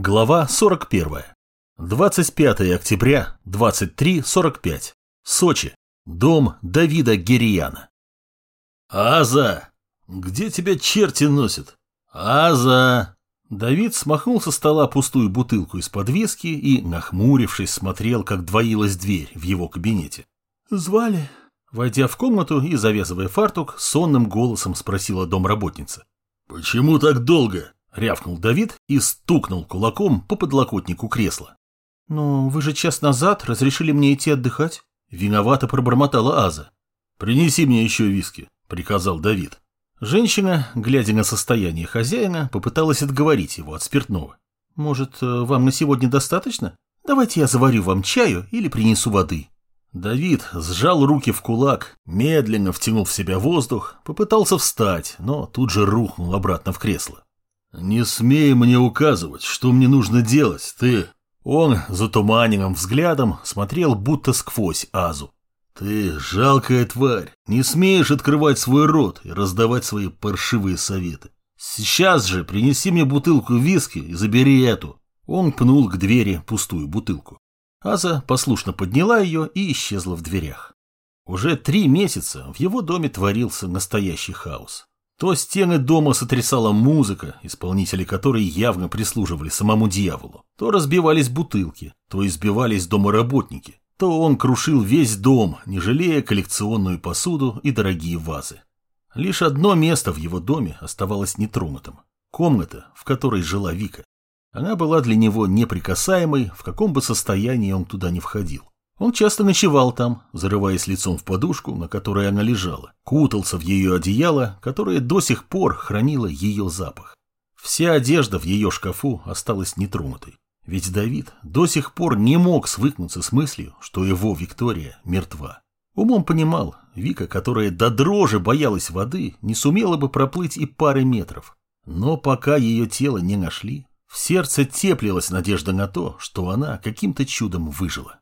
Глава 41. 25 октября, 23.45. Сочи. Дом Давида Герияна. «Аза! Где тебя черти носят? Аза!» Давид смахнул со стола пустую бутылку из-под виски и, нахмурившись, смотрел, как двоилась дверь в его кабинете. «Звали?» Войдя в комнату и завязывая фартук, сонным голосом спросила домработница. «Почему так долго?» — рявкнул Давид и стукнул кулаком по подлокотнику кресла. «Но вы же час назад разрешили мне идти отдыхать?» Виновато пробормотала Аза. «Принеси мне еще виски», — приказал Давид. Женщина, глядя на состояние хозяина, попыталась отговорить его от спиртного. «Может, э, вам на сегодня достаточно? Давайте я заварю вам чаю или принесу воды». Давид сжал руки в кулак, медленно втянул в себя воздух, попытался встать, но тут же рухнул обратно в кресло. «Не смей мне указывать, что мне нужно делать, ты...» Он затуманенным взглядом смотрел будто сквозь Азу. «Ты жалкая тварь, не смеешь открывать свой рот и раздавать свои паршивые советы. Сейчас же принеси мне бутылку виски и забери эту». Он пнул к двери пустую бутылку. Аза послушно подняла ее и исчезла в дверях. Уже три месяца в его доме творился настоящий хаос. То стены дома сотрясала музыка, исполнители которой явно прислуживали самому дьяволу, то разбивались бутылки, то избивались домоработники, то он крушил весь дом, не жалея коллекционную посуду и дорогие вазы. Лишь одно место в его доме оставалось нетронутым – комната, в которой жила Вика. Она была для него неприкасаемой, в каком бы состоянии он туда не входил. Он часто ночевал там, зарываясь лицом в подушку, на которой она лежала, кутался в ее одеяло, которое до сих пор хранило ее запах. Вся одежда в ее шкафу осталась нетронутой. Ведь Давид до сих пор не мог свыкнуться с мыслью, что его Виктория мертва. Умом понимал, Вика, которая до дрожи боялась воды, не сумела бы проплыть и пары метров. Но пока ее тело не нашли, в сердце теплилась надежда на то, что она каким-то чудом выжила.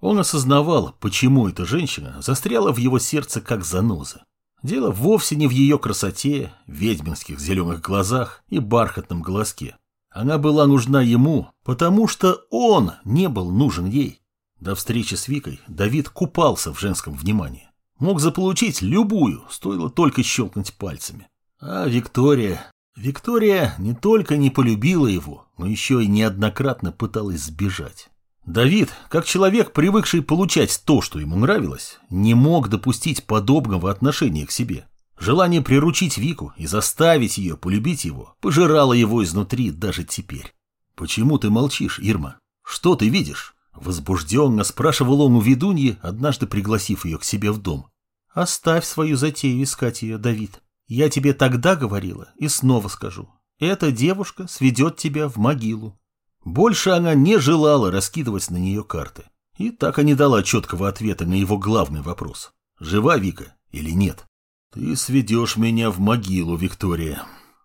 Он осознавал, почему эта женщина застряла в его сердце как заноза. Дело вовсе не в ее красоте, ведьминских зеленых глазах и бархатном голоске. Она была нужна ему, потому что он не был нужен ей. До встречи с Викой Давид купался в женском внимании. Мог заполучить любую, стоило только щелкнуть пальцами. А Виктория... Виктория не только не полюбила его, но еще и неоднократно пыталась сбежать. Давид, как человек, привыкший получать то, что ему нравилось, не мог допустить подобного отношения к себе. Желание приручить Вику и заставить ее полюбить его пожирало его изнутри даже теперь. «Почему ты молчишь, Ирма? Что ты видишь?» Возбужденно спрашивал он у ведуньи, однажды пригласив ее к себе в дом. «Оставь свою затею искать ее, Давид. Я тебе тогда говорила и снова скажу. Эта девушка сведет тебя в могилу. Больше она не желала раскидывать на нее карты. И так и не дала четкого ответа на его главный вопрос. Жива Вика или нет? Ты сведешь меня в могилу, Виктория.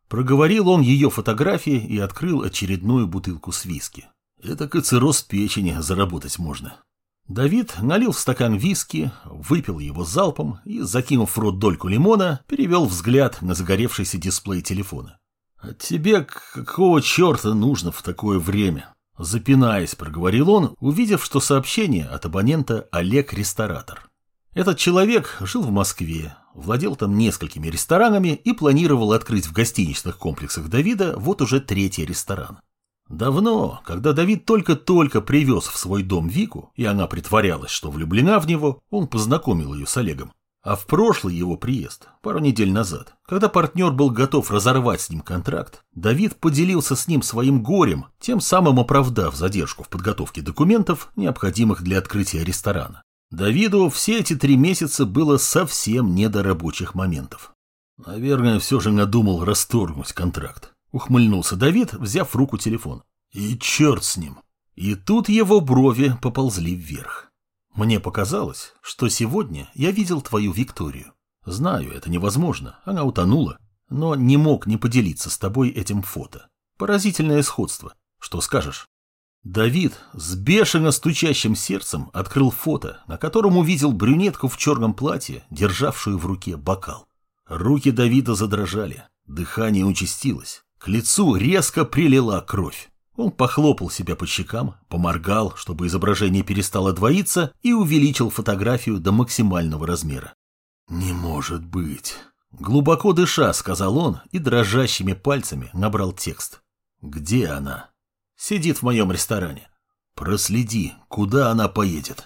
Проговорил он ее фотографии и открыл очередную бутылку с виски. Это кацероз печени заработать можно. Давид налил в стакан виски, выпил его залпом и, закинув в рот дольку лимона, перевел взгляд на загоревшийся дисплей телефона. «А тебе какого черта нужно в такое время?» Запинаясь, проговорил он, увидев, что сообщение от абонента Олег-ресторатор. Этот человек жил в Москве, владел там несколькими ресторанами и планировал открыть в гостиничных комплексах Давида вот уже третий ресторан. Давно, когда Давид только-только привез в свой дом Вику, и она притворялась, что влюблена в него, он познакомил ее с Олегом. А в прошлый его приезд, пару недель назад, когда партнер был готов разорвать с ним контракт, Давид поделился с ним своим горем, тем самым оправдав задержку в подготовке документов, необходимых для открытия ресторана. Давиду все эти три месяца было совсем не до рабочих моментов. Наверное, все же надумал расторгнуть контракт. Ухмыльнулся Давид, взяв в руку телефон. И черт с ним. И тут его брови поползли вверх. Мне показалось, что сегодня я видел твою Викторию. Знаю, это невозможно, она утонула, но не мог не поделиться с тобой этим фото. Поразительное сходство. Что скажешь? Давид с бешено стучащим сердцем открыл фото, на котором увидел брюнетку в черном платье, державшую в руке бокал. Руки Давида задрожали, дыхание участилось. К лицу резко прилила кровь. Он похлопал себя по щекам, поморгал, чтобы изображение перестало двоиться, и увеличил фотографию до максимального размера. «Не может быть!» Глубоко дыша, сказал он и дрожащими пальцами набрал текст. «Где она?» «Сидит в моем ресторане». «Проследи, куда она поедет.